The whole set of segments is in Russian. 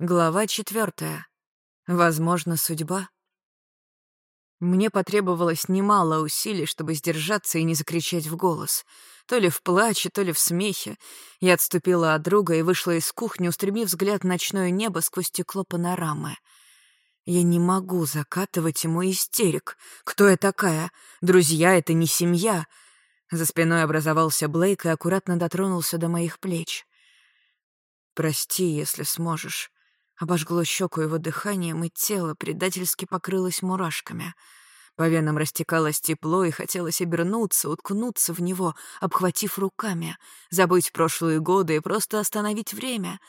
Глава четвертая. Возможно, судьба. Мне потребовалось немало усилий, чтобы сдержаться и не закричать в голос. То ли в плаче, то ли в смехе. Я отступила от друга и вышла из кухни, устремив взгляд в ночное небо сквозь стекло панорамы. Я не могу закатывать ему истерик. Кто я такая? Друзья — это не семья. За спиной образовался Блейк и аккуратно дотронулся до моих плеч. «Прости, если сможешь». Обожгло щеку его дыханием, и тело предательски покрылось мурашками. По венам растекалось тепло, и хотелось обернуться, уткнуться в него, обхватив руками, забыть прошлые годы и просто остановить время.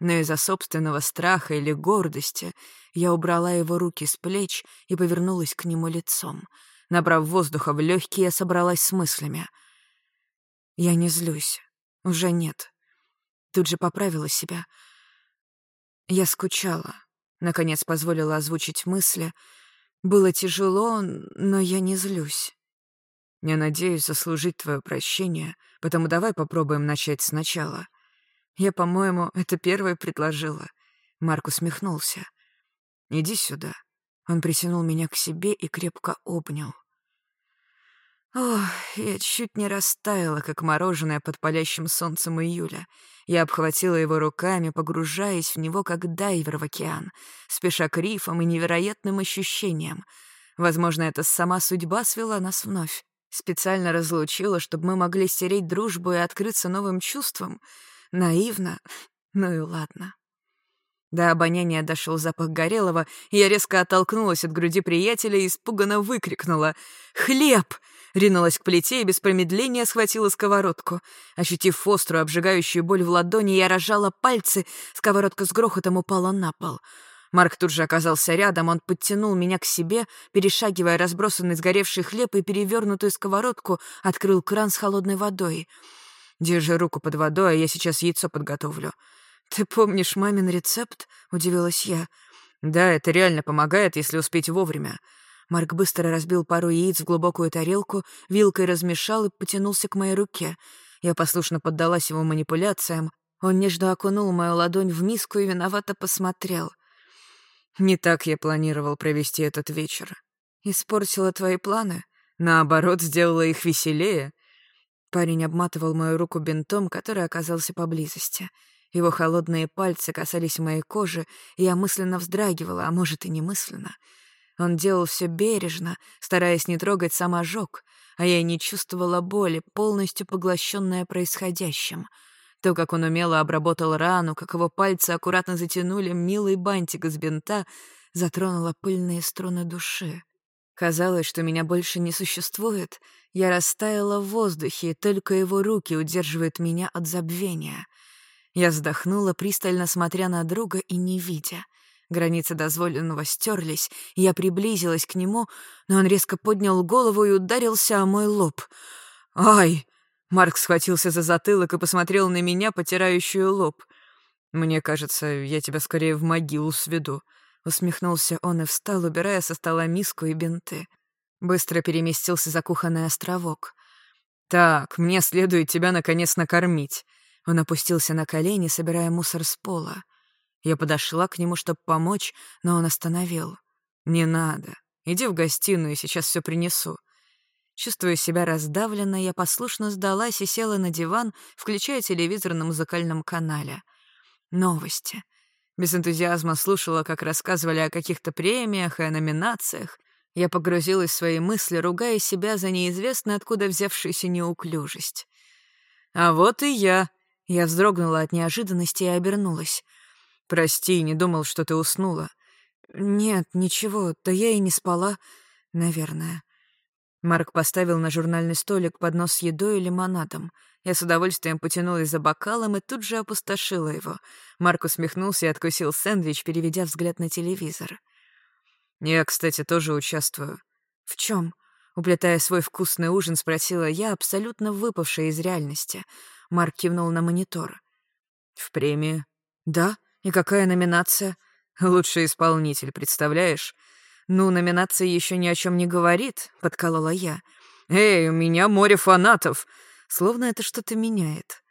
Но из-за собственного страха или гордости я убрала его руки с плеч и повернулась к нему лицом. Набрав воздуха в легкие, я собралась с мыслями. Я не злюсь. Уже нет. Тут же поправила себя — я скучала. Наконец позволила озвучить мысли. Было тяжело, но я не злюсь. Я надеюсь заслужить твое прощение, потому давай попробуем начать сначала. Я, по-моему, это первое предложила. Марк усмехнулся. Иди сюда. Он притянул меня к себе и крепко обнял. Ох, я чуть не растаяла, как мороженое под палящим солнцем июля. Я обхватила его руками, погружаясь в него, как дайвер в океан, спеша к рифам и невероятным ощущениям. Возможно, это сама судьба свела нас вновь. Специально разлучила, чтобы мы могли стереть дружбу и открыться новым чувствам. Наивно. Ну и ладно. До обоняния дошел запах горелого, и я резко оттолкнулась от груди приятеля и испуганно выкрикнула «Хлеб!» Ринулась к плите и без промедления схватила сковородку. Ощутив острую, обжигающую боль в ладони, я разжала пальцы, сковородка с грохотом упала на пол. Марк тут же оказался рядом, он подтянул меня к себе, перешагивая разбросанный сгоревший хлеб и перевернутую сковородку, открыл кран с холодной водой. «Держи руку под водой, а я сейчас яйцо подготовлю». «Ты помнишь мамин рецепт?» — удивилась я. «Да, это реально помогает, если успеть вовремя. Марк быстро разбил пару яиц в глубокую тарелку, вилкой размешал и потянулся к моей руке. Я послушно поддалась его манипуляциям. Он нежно окунул мою ладонь в миску и виновато посмотрел. «Не так я планировал провести этот вечер. Испортила твои планы? Наоборот, сделала их веселее?» Парень обматывал мою руку бинтом, который оказался поблизости. Его холодные пальцы касались моей кожи, и я мысленно вздрагивала, а может и немысленно — он делал все бережно, стараясь не трогать сам ожог, а я не чувствовала боли, полностью поглощенная происходящим. То, как он умело обработал рану, как его пальцы аккуратно затянули милый бантик из бинта, затронуло пыльные струны души. Казалось, что меня больше не существует. Я растаяла в воздухе, и только его руки удерживают меня от забвения. Я вздохнула, пристально смотря на друга и не видя — Границы дозволенного стерлись, я приблизилась к нему, но он резко поднял голову и ударился о мой лоб. «Ай!» Марк схватился за затылок и посмотрел на меня, потирающую лоб. «Мне кажется, я тебя скорее в могилу сведу», — усмехнулся он и встал, убирая со стола миску и бинты. Быстро переместился за кухонный островок. «Так, мне следует тебя наконец накормить». Он опустился на колени, собирая мусор с пола. Я подошла к нему, чтобы помочь, но он остановил. «Не надо. Иди в гостиную, сейчас все принесу». Чувствуя себя раздавленно, я послушно сдалась и села на диван, включая телевизор на музыкальном канале. Новости. Без энтузиазма слушала, как рассказывали о каких-то премиях и о номинациях. Я погрузилась в свои мысли, ругая себя за неизвестно откуда взявшуюся неуклюжесть. «А вот и я!» Я вздрогнула от неожиданности и обернулась. «Прости, не думал, что ты уснула». «Нет, ничего, да я и не спала, наверное». Марк поставил на журнальный столик поднос с едой и лимонадом. Я с удовольствием потянулась за бокалом и тут же опустошила его. Марк усмехнулся и откусил сэндвич, переведя взгляд на телевизор. «Я, кстати, тоже участвую». «В чем? Уплетая свой вкусный ужин, спросила я, абсолютно выпавшая из реальности. Марк кивнул на монитор. «В премии?» «Да? «И какая номинация?» «Лучший исполнитель, представляешь?» «Ну, номинация еще ни о чем не говорит», — подколола я. «Эй, у меня море фанатов!» Словно это что-то меняет.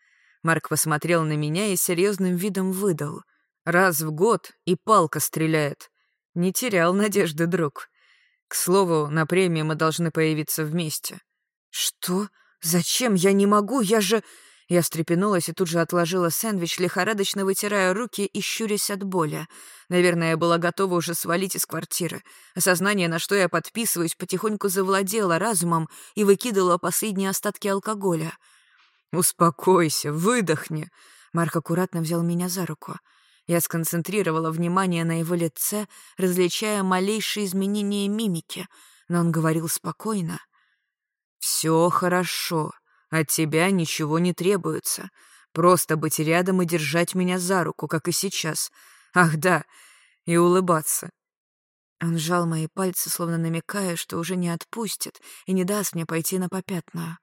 Марк посмотрел на меня и серьезным видом выдал. Раз в год и палка стреляет. Не терял надежды, друг. К слову, на премии мы должны появиться вместе. Что? Зачем? Я не могу, я же... Я встрепенулась и тут же отложила сэндвич, лихорадочно вытирая руки и щурясь от боли. Наверное, я была готова уже свалить из квартиры. Осознание, на что я подписываюсь, потихоньку завладело разумом и выкидывало последние остатки алкоголя. «Успокойся, выдохни!» Марк аккуратно взял меня за руку. Я сконцентрировала внимание на его лице, различая малейшие изменения мимики, но он говорил спокойно. «Все хорошо. От тебя ничего не требуется. Просто быть рядом и держать меня за руку, как и сейчас. Ах да, и улыбаться. Он сжал мои пальцы, словно намекая, что уже не отпустит и не даст мне пойти на попятную.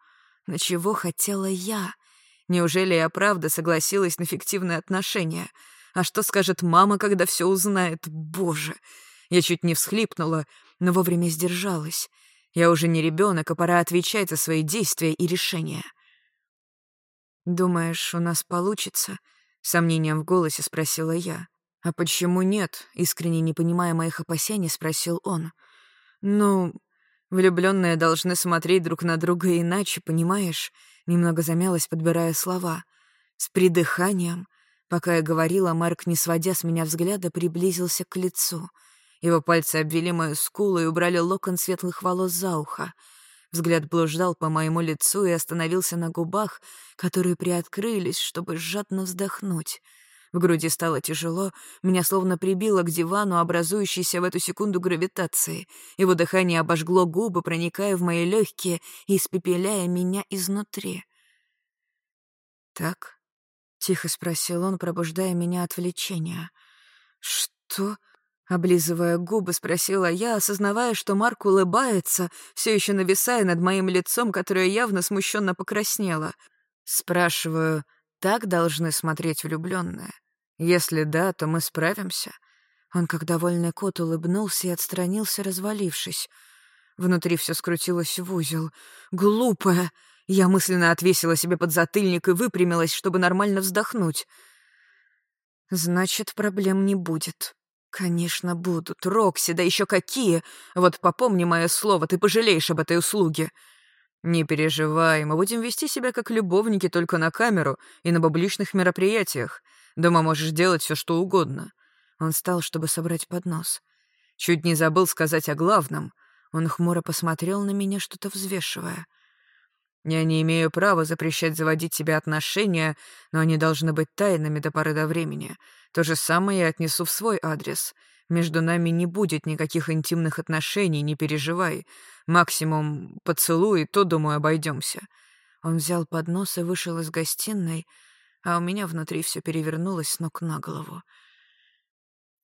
На чего хотела я? Неужели я правда согласилась на фиктивные отношения? А что скажет мама, когда все узнает? Боже! Я чуть не всхлипнула, но вовремя сдержалась. Я уже не ребенок, а пора отвечать за свои действия и решения. «Думаешь, у нас получится?» — сомнением в голосе спросила я. «А почему нет?» — искренне не понимая моих опасений, спросил он. «Ну, влюбленные должны смотреть друг на друга иначе, понимаешь?» Немного замялась, подбирая слова. С придыханием. Пока я говорила, Марк, не сводя с меня взгляда, приблизился к лицу — его пальцы обвели мою скулу и убрали локон светлых волос за ухо. Взгляд блуждал по моему лицу и остановился на губах, которые приоткрылись, чтобы жадно вздохнуть. В груди стало тяжело, меня словно прибило к дивану, образующейся в эту секунду гравитации. Его дыхание обожгло губы, проникая в мои легкие и испепеляя меня изнутри. «Так?» — тихо спросил он, пробуждая меня от влечения. «Что?» Облизывая губы, спросила я, осознавая, что Марк улыбается, все еще нависая над моим лицом, которое явно смущенно покраснело. Спрашиваю, так должны смотреть влюбленные? Если да, то мы справимся. Он, как довольный кот, улыбнулся и отстранился, развалившись. Внутри все скрутилось в узел. «Глупая!» Я мысленно отвесила себе подзатыльник и выпрямилась, чтобы нормально вздохнуть. «Значит, проблем не будет», «Конечно будут. Рокси, да еще какие! Вот попомни мое слово, ты пожалеешь об этой услуге». «Не переживай, мы будем вести себя как любовники только на камеру и на публичных мероприятиях. Дома можешь делать все, что угодно». Он встал, чтобы собрать поднос. Чуть не забыл сказать о главном. Он хмуро посмотрел на меня, что-то взвешивая. «Я не имею права запрещать заводить тебе отношения, но они должны быть тайными до поры до времени. То же самое я отнесу в свой адрес. Между нами не будет никаких интимных отношений, не переживай. Максимум поцелуй, то, думаю, обойдемся. Он взял поднос и вышел из гостиной, а у меня внутри все перевернулось с ног на голову.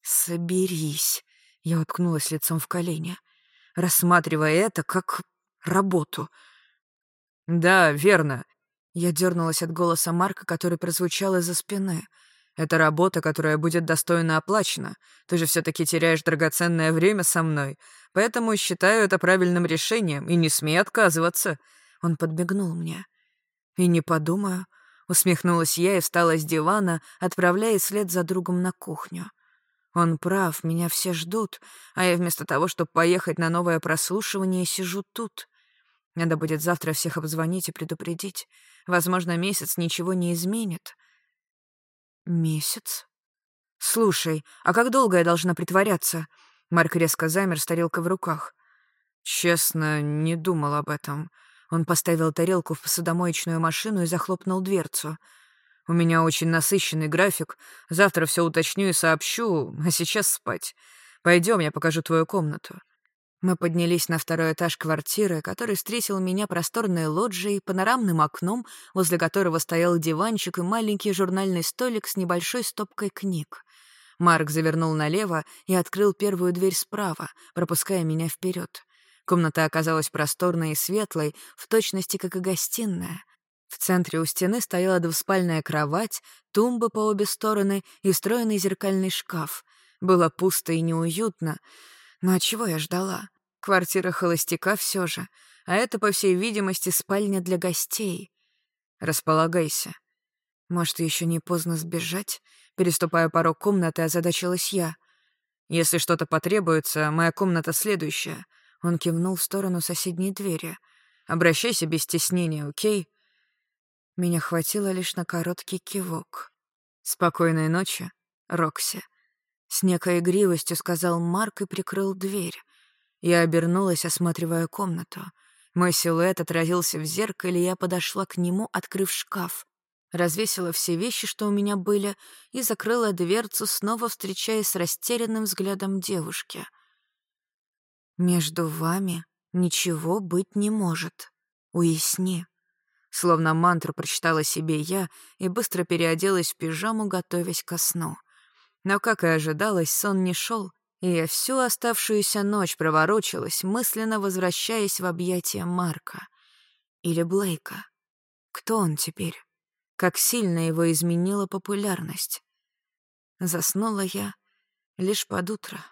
«Соберись!» — я уткнулась лицом в колени, рассматривая это как работу. «Да, верно». Я дернулась от голоса Марка, который прозвучал из-за спины — это работа, которая будет достойно оплачена. Ты же все-таки теряешь драгоценное время со мной. Поэтому считаю это правильным решением и не смей отказываться». Он подмигнул мне. «И не подумаю». Усмехнулась я и встала с дивана, отправляясь вслед за другом на кухню. Он прав, меня все ждут, а я вместо того, чтобы поехать на новое прослушивание, сижу тут. Надо будет завтра всех обзвонить и предупредить. Возможно, месяц ничего не изменит. «Месяц? Слушай, а как долго я должна притворяться?» Марк резко замер с тарелкой в руках. «Честно, не думал об этом». Он поставил тарелку в посудомоечную машину и захлопнул дверцу. «У меня очень насыщенный график. Завтра все уточню и сообщу, а сейчас спать. Пойдем, я покажу твою комнату». Мы поднялись на второй этаж квартиры, который встретил меня просторной лоджией, панорамным окном, возле которого стоял диванчик и маленький журнальный столик с небольшой стопкой книг. Марк завернул налево и открыл первую дверь справа, пропуская меня вперед. Комната оказалась просторной и светлой, в точности как и гостиная. В центре у стены стояла двуспальная кровать, тумба по обе стороны и встроенный зеркальный шкаф. Было пусто и неуютно, но от чего я ждала? Квартира холостяка все же, а это, по всей видимости, спальня для гостей. Располагайся. Может, еще не поздно сбежать? Переступая порог комнаты, озадачилась я. «Если что-то потребуется, моя комната следующая». Он кивнул в сторону соседней двери. «Обращайся без стеснения, окей?» Меня хватило лишь на короткий кивок. «Спокойной ночи, Рокси», — с некой игривостью сказал Марк и прикрыл дверь. Я обернулась, осматривая комнату. Мой силуэт отразился в зеркале, и я подошла к нему, открыв шкаф. Развесила все вещи, что у меня были, и закрыла дверцу, снова встречаясь с растерянным взглядом девушки. «Между вами ничего быть не может. Уясни». Словно мантру прочитала себе я и быстро переоделась в пижаму, готовясь ко сну. Но, как и ожидалось, сон не шел, и я всю оставшуюся ночь проворочилась, мысленно возвращаясь в объятия Марка. Или Блейка. Кто он теперь? Как сильно его изменила популярность? Заснула я лишь под утро.